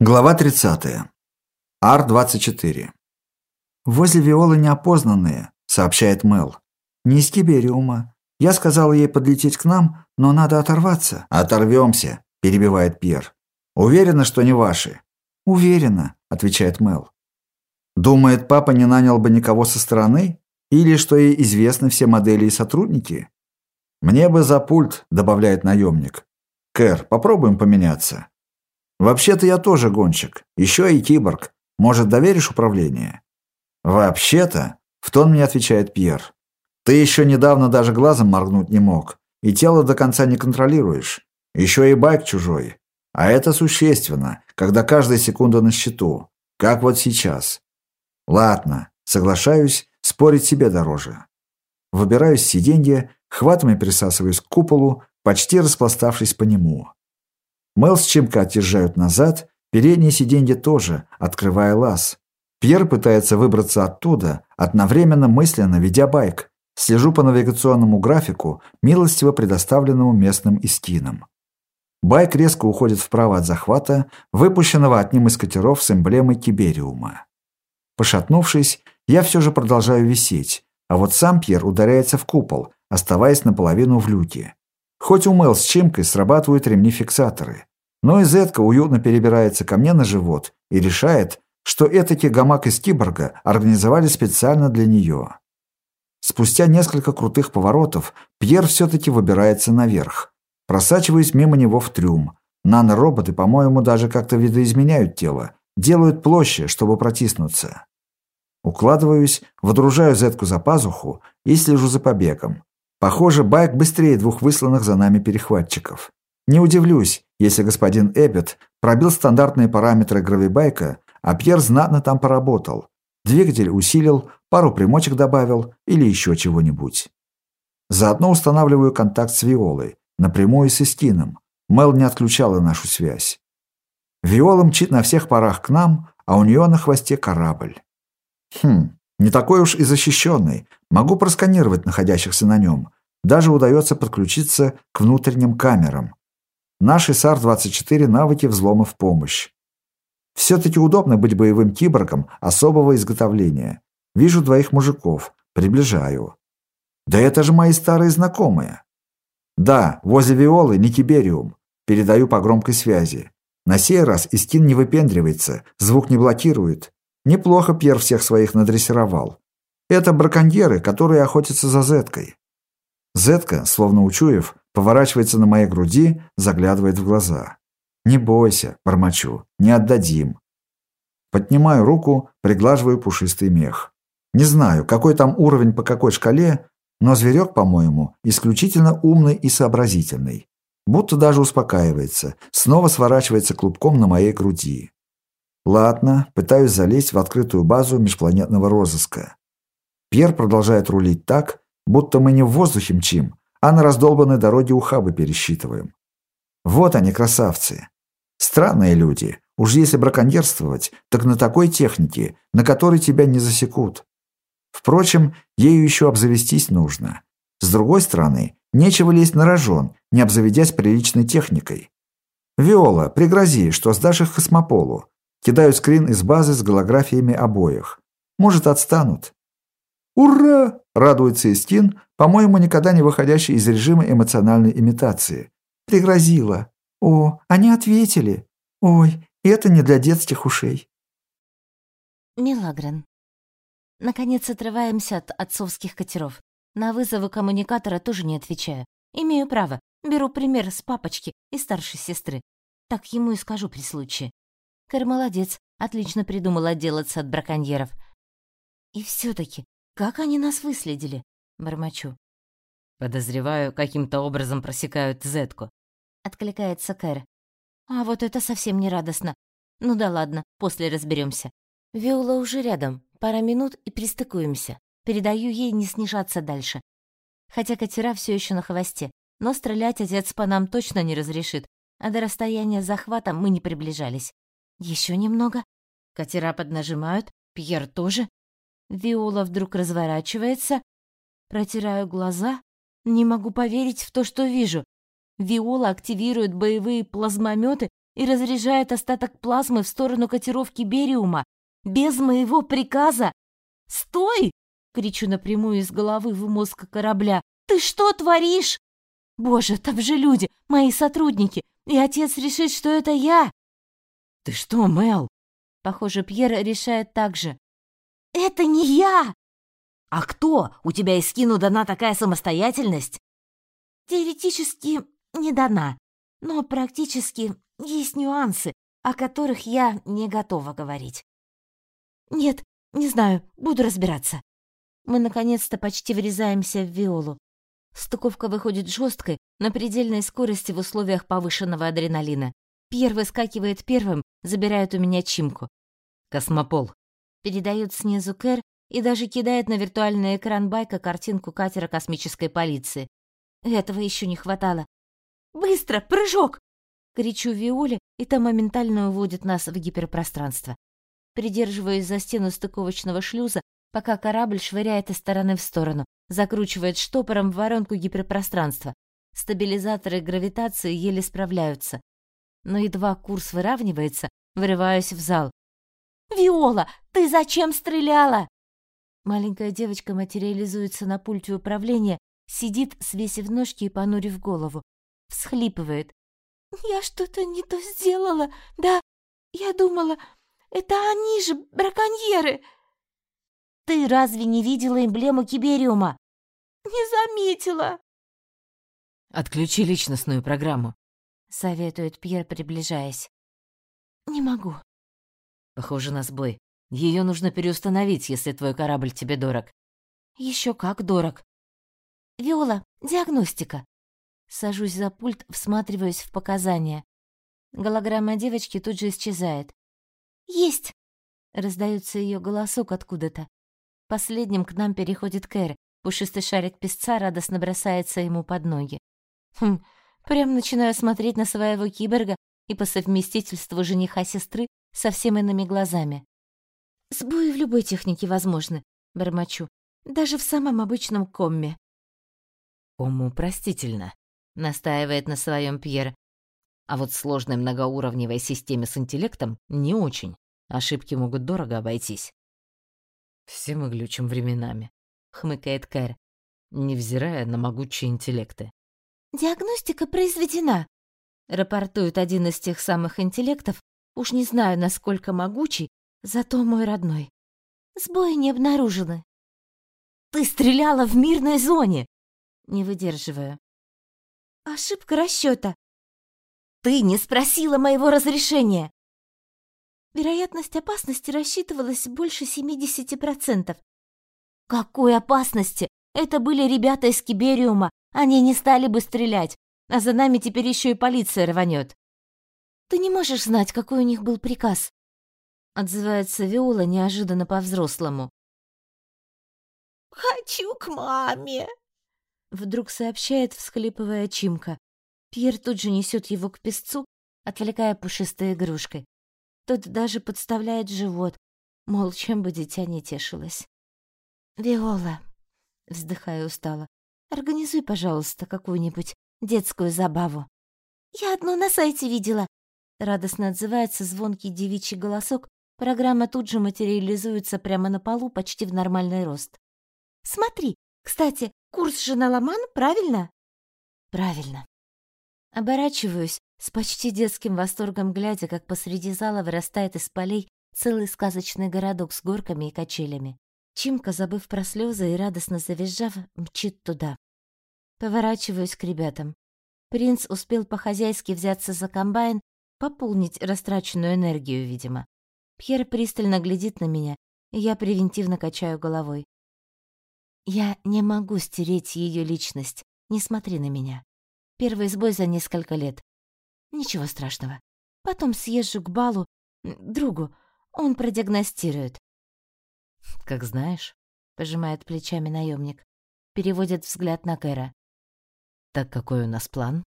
Глава 30. Ар-24. «Возле Виолы неопознанные», — сообщает Мел. «Не из Кибериума. Я сказал ей подлететь к нам, но надо оторваться». «Оторвемся», — перебивает Пьер. «Уверена, что не ваши?» «Уверена», — отвечает Мел. «Думает, папа не нанял бы никого со стороны? Или что ей известны все модели и сотрудники?» «Мне бы за пульт», — добавляет наемник. «Кэр, попробуем поменяться». Вообще-то я тоже гонщик. Еще и киборг. Может, доверишь управление? Вообще-то, в тон мне отвечает Пьер. Ты еще недавно даже глазом моргнуть не мог. И тело до конца не контролируешь. Еще и байк чужой. А это существенно, когда каждая секунда на счету. Как вот сейчас. Ладно, соглашаюсь, спорить себе дороже. Выбираюсь с сиденья, хватами присасываюсь к куполу, почти распластавшись по нему. Мэл с Чимка отъезжают назад, передние сиденья тоже, открывая лаз. Пьер пытается выбраться оттуда, одновременно мысленно ведя байк. Слежу по навигационному графику, милостиво предоставленному местным истинам. Байк резко уходит вправо от захвата, выпущенного одним из катеров с эмблемой Тибериума. Пошатнувшись, я все же продолжаю висеть, а вот сам Пьер ударяется в купол, оставаясь наполовину в люке. Хоть у Мэл с Чимкой срабатывают ремни-фиксаторы. Но и Зетка уютно перебирается ко мне на живот и решает, что этаки гамак из киборга организовали специально для нее. Спустя несколько крутых поворотов Пьер все-таки выбирается наверх. Просачиваюсь мимо него в трюм. Нанороботы, по-моему, даже как-то видоизменяют тело, делают площадь, чтобы протиснуться. Укладываюсь, водружаю Зетку за пазуху и слежу за побегом. Похоже, байк быстрее двух высланных за нами перехватчиков. Не удивлюсь, если господин Эббет пробил стандартные параметры гравибайка, а Пьер знатно там поработал. Двигатель усилил, пару примочек добавил или еще чего-нибудь. Заодно устанавливаю контакт с Виолой, напрямую с Истином. Мел не отключала нашу связь. Виола мчит на всех парах к нам, а у нее на хвосте корабль. Хм, не такой уж и защищенный. Могу просканировать находящихся на нем. Даже удается подключиться к внутренним камерам. Наши САР-24 навыки взлома в помощь. Все-таки удобно быть боевым киборгом особого изготовления. Вижу двоих мужиков. Приближаю. Да это же мои старые знакомые. Да, возле Виолы не Тибериум. Передаю по громкой связи. На сей раз Истин не выпендривается, звук не блокирует. Неплохо Пьер всех своих надрессировал. Это браконьеры, которые охотятся за Зеткой. Зетка, словно учуяв, поворачивается на моей груди, заглядывает в глаза. «Не бойся», — бормочу, — «не отдадим». Поднимаю руку, приглаживаю пушистый мех. Не знаю, какой там уровень по какой шкале, но зверек, по-моему, исключительно умный и сообразительный. Будто даже успокаивается, снова сворачивается клубком на моей груди. Ладно, пытаюсь залезть в открытую базу межпланетного розыска. Пьер продолжает рулить так, будто мы не в воздухе мчим, а на раздолбанной дороге ухабы пересчитываем. Вот они, красавцы. Странные люди. Уж если браконьерствовать, так на такой технике, на которой тебя не засекут. Впрочем, ею еще обзавестись нужно. С другой стороны, нечего лезть на рожон, не обзаведясь приличной техникой. Виола, пригрози, что сдашь их космополу. Кидаю скрин из базы с голографиями обоих. Может, отстанут. «Ура!» – радуется Истин, по-моему, никогда не выходящий из режима эмоциональной имитации. «Пригрозила. О, они ответили. Ой, это не для детских ушей». Милагрен. Наконец отрываемся от отцовских катеров. На вызовы коммуникатора тоже не отвечаю. Имею право. Беру пример с папочки и старшей сестры. Так ему и скажу при случае. Кэр молодец, отлично придумал отделаться от браконьеров. И все таки как они нас выследили? Бормочу. Подозреваю, каким-то образом просекают Зетку. Откликается Кэр. А вот это совсем не радостно. Ну да ладно, после разберемся. Виола уже рядом. Пара минут и пристыкуемся. Передаю ей не снижаться дальше. Хотя катера все еще на хвосте, но стрелять отец по нам точно не разрешит, а до расстояния захвата мы не приближались. Еще немного. Катера поднажимают, Пьер тоже, Виола вдруг разворачивается. Протираю глаза. Не могу поверить в то, что вижу. Виола активирует боевые плазмометы и разряжает остаток плазмы в сторону котировки Бериума. Без моего приказа. «Стой!» — кричу напрямую из головы в мозг корабля. «Ты что творишь?» «Боже, там же люди, мои сотрудники, и отец решит, что это я!» «Ты что, Мел?» Похоже, Пьер решает так же. «Это не я!» «А кто? У тебя из скину дана такая самостоятельность?» «Теоретически не дана, но практически есть нюансы, о которых я не готова говорить». «Нет, не знаю, буду разбираться». Мы наконец-то почти врезаемся в Виолу. Стыковка выходит жесткой, на предельной скорости в условиях повышенного адреналина. Пьер выскакивает первым, забирает у меня чимку. «Космопол», передает снизу Кэр и даже кидает на виртуальный экран байка картинку катера космической полиции. Этого еще не хватало. «Быстро, прыжок!» Кричу Виоле, и та моментально уводит нас в гиперпространство. Придерживаясь за стену стыковочного шлюза, пока корабль швыряет из стороны в сторону, закручивает штопором в воронку гиперпространства. Стабилизаторы гравитации еле справляются. Но едва курс выравнивается, вырываюсь в зал. «Виола, ты зачем стреляла?» Маленькая девочка материализуется на пульте управления, сидит, свесив ножки и понурив голову. Всхлипывает. «Я что-то не то сделала, да? Я думала, это они же, браконьеры!» «Ты разве не видела эмблему Кибериума?» «Не заметила!» «Отключи личностную программу», — советует Пьер, приближаясь. «Не могу». «Похоже на сбой. Ее нужно переустановить, если твой корабль тебе дорог». Еще как дорог. Виола, диагностика. Сажусь за пульт, всматриваюсь в показания. Голограмма девочки тут же исчезает. «Есть!» — раздается ее голосок откуда-то. Последним к нам переходит Кэр. Пушистый шарик песца радостно бросается ему под ноги. Хм, прям начинаю смотреть на своего киборга и по совместительству жениха сестры совсем иными глазами. Сбои в любой технике возможны, бормочу, даже в самом обычном комме. Кому простительно, настаивает на своем Пьер. А вот сложной многоуровневой системе с интеллектом не очень. Ошибки могут дорого обойтись. Все мы глючим временами, хмыкает Кэр, невзирая на могучие интеллекты. Диагностика произведена, рапортует один из тех самых интеллектов, уж не знаю, насколько могучий, зато мой родной. Сбои не обнаружены. Ты стреляла в мирной зоне, не выдерживаю. Ошибка расчета. Ты не спросила моего разрешения. Вероятность опасности рассчитывалась больше 70%. Какой опасности? Это были ребята из Кибериума. Они не стали бы стрелять. А за нами теперь еще и полиция рванет. Ты не можешь знать, какой у них был приказ. Отзывается Виола неожиданно по-взрослому. «Хочу к маме!» Вдруг сообщает, всхлипывая Чимка. Пьер тут же несет его к песцу, отвлекая пушистой игрушкой. Тот даже подставляет живот, мол, чем бы дитя не тешилось. «Виола», — вздыхая устало, — «организуй, пожалуйста, какую-нибудь детскую забаву». «Я одну на сайте видела», — радостно отзывается звонкий девичий голосок, программа тут же материализуется прямо на полу почти в нормальный рост. «Смотри, кстати, курс же на Ломан, правильно?» «Правильно». Оборачиваюсь, с почти детским восторгом глядя, как посреди зала вырастает из полей целый сказочный городок с горками и качелями. Чимка, забыв про слезы и радостно завизжав, мчит туда. Поворачиваюсь к ребятам. Принц успел по-хозяйски взяться за комбайн, пополнить растраченную энергию, видимо. Пьер пристально глядит на меня, и я превентивно качаю головой. Я не могу стереть ее личность, не смотри на меня. Первый сбой за несколько лет. Ничего страшного. Потом съезжу к балу, другу, он продиагностирует. Как знаешь, пожимает плечами наемник, переводит взгляд на Кэра. Так какой у нас план?